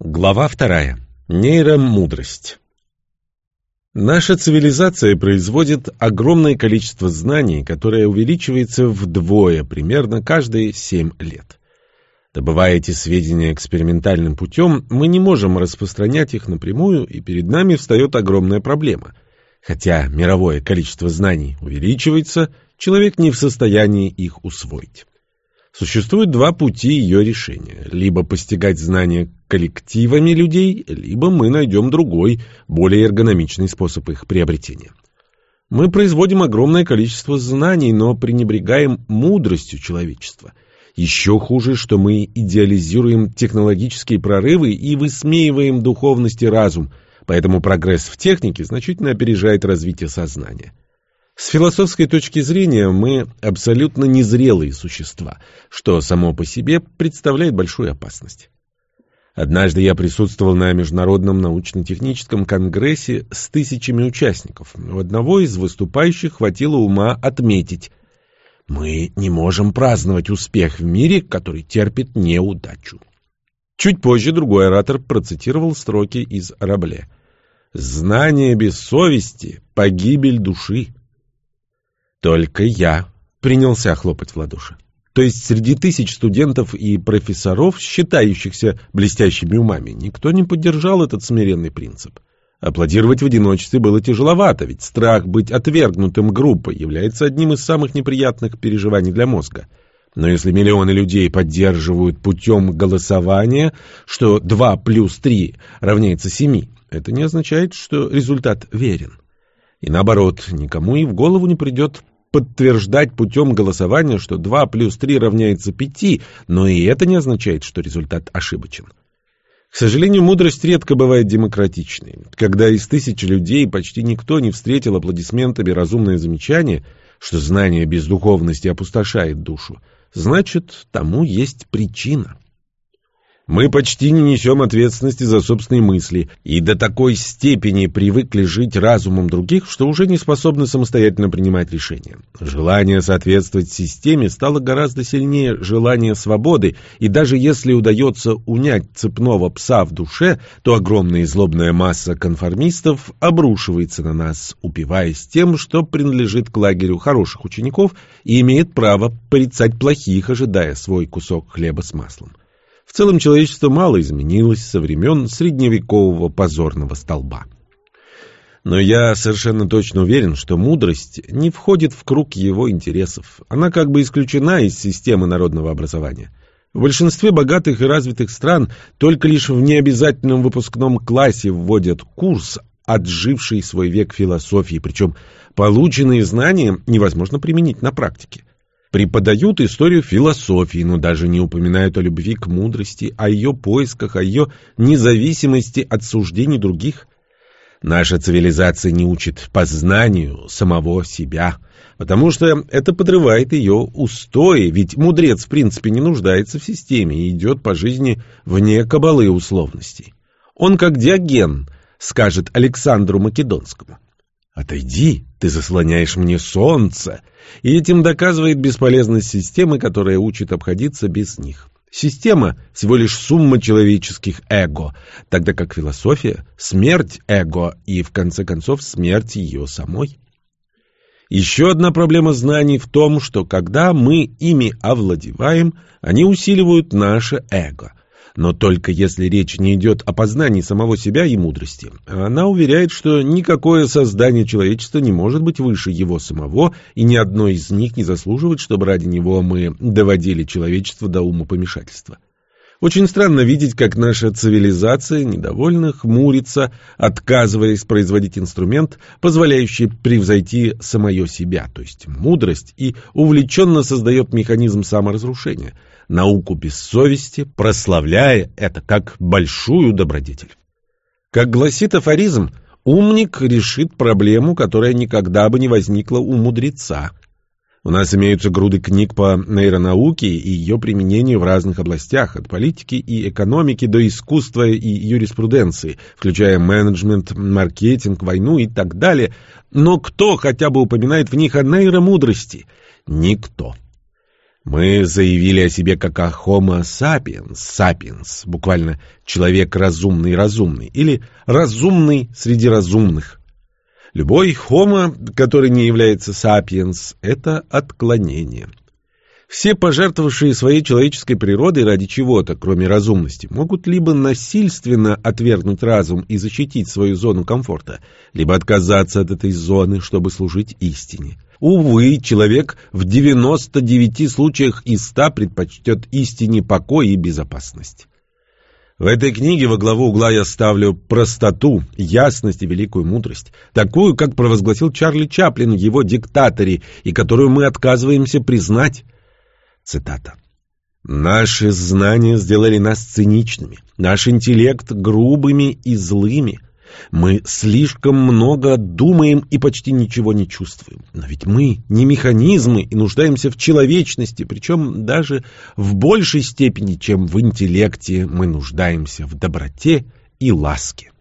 Глава вторая. Нейромудрость. Наша цивилизация производит огромное количество знаний, которое увеличивается вдвое примерно каждые семь лет. Добывая эти сведения экспериментальным путем, мы не можем распространять их напрямую, и перед нами встает огромная проблема. Хотя мировое количество знаний увеличивается, человек не в состоянии их усвоить. Существует два пути ее решения. Либо постигать знания коллективами людей, либо мы найдем другой, более эргономичный способ их приобретения. Мы производим огромное количество знаний, но пренебрегаем мудростью человечества. Еще хуже, что мы идеализируем технологические прорывы и высмеиваем духовность и разум, поэтому прогресс в технике значительно опережает развитие сознания. С философской точки зрения мы абсолютно незрелые существа, что само по себе представляет большую опасность. Однажды я присутствовал на Международном научно-техническом конгрессе с тысячами участников. У одного из выступающих хватило ума отметить, мы не можем праздновать успех в мире, который терпит неудачу. Чуть позже другой оратор процитировал строки из Рабле. «Знание без совести — погибель души». Только я принялся хлопать в ладоши. То есть среди тысяч студентов и профессоров, считающихся блестящими умами, никто не поддержал этот смиренный принцип. Аплодировать в одиночестве было тяжеловато, ведь страх быть отвергнутым группой является одним из самых неприятных переживаний для мозга. Но если миллионы людей поддерживают путем голосования, что 2 плюс 3 равняется 7, это не означает, что результат верен. И наоборот, никому и в голову не придет подтверждать путем голосования, что 2 плюс 3 равняется 5, но и это не означает, что результат ошибочен. К сожалению, мудрость редко бывает демократичной. Когда из тысячи людей почти никто не встретил аплодисментами разумное замечание, что знание без духовности опустошает душу, значит, тому есть причина. Мы почти не несем ответственности за собственные мысли и до такой степени привыкли жить разумом других, что уже не способны самостоятельно принимать решения. Желание соответствовать системе стало гораздо сильнее желания свободы, и даже если удается унять цепного пса в душе, то огромная злобная масса конформистов обрушивается на нас, упиваясь тем, что принадлежит к лагерю хороших учеников и имеет право порицать плохих, ожидая свой кусок хлеба с маслом. В целом человечество мало изменилось со времен средневекового позорного столба. Но я совершенно точно уверен, что мудрость не входит в круг его интересов. Она как бы исключена из системы народного образования. В большинстве богатых и развитых стран только лишь в необязательном выпускном классе вводят курс, отживший свой век философии, причем полученные знания невозможно применить на практике. Преподают историю философии, но даже не упоминают о любви к мудрости, о ее поисках, о ее независимости от суждений других. Наша цивилизация не учит познанию самого себя, потому что это подрывает ее устои, ведь мудрец в принципе не нуждается в системе и идет по жизни вне кабалы условностей. Он как Диоген, скажет Александру Македонскому. «Отойди, ты заслоняешь мне солнце!» И этим доказывает бесполезность системы, которая учит обходиться без них. Система – всего лишь сумма человеческих эго, тогда как философия – смерть эго и, в конце концов, смерть ее самой. Еще одна проблема знаний в том, что когда мы ими овладеваем, они усиливают наше эго но только если речь не идет о познании самого себя и мудрости. Она уверяет, что никакое создание человечества не может быть выше его самого, и ни одно из них не заслуживает, чтобы ради него мы доводили человечество до умопомешательства. Очень странно видеть, как наша цивилизация недовольно хмурится, отказываясь производить инструмент, позволяющий превзойти самое себя, то есть мудрость, и увлеченно создает механизм саморазрушения, науку без совести, прославляя это как большую добродетель. Как гласит афоризм, умник решит проблему, которая никогда бы не возникла у мудреца – у нас имеются груды книг по нейронауке и ее применению в разных областях, от политики и экономики до искусства и юриспруденции, включая менеджмент, маркетинг, войну и так далее. Но кто хотя бы упоминает в них о нейромудрости? Никто. Мы заявили о себе как о Homo sapiens, sapiens, буквально «человек разумный разумный» или «разумный среди разумных». Любой Homo, который не является sapiens, это отклонение. Все пожертвовавшие своей человеческой природой ради чего-то, кроме разумности, могут либо насильственно отвергнуть разум и защитить свою зону комфорта, либо отказаться от этой зоны, чтобы служить истине. Увы, человек в 99 случаях из 100 предпочтет истине покой и безопасность. В этой книге во главу угла я ставлю простоту, ясность и великую мудрость, такую, как провозгласил Чарли Чаплин в его «Диктаторе», и которую мы отказываемся признать. Цитата. «Наши знания сделали нас циничными, наш интеллект грубыми и злыми. Мы слишком много думаем и почти ничего не чувствуем. Но ведь мы не механизмы и нуждаемся в человечности, причем даже в большей степени, чем в интеллекте мы нуждаемся в доброте и ласке».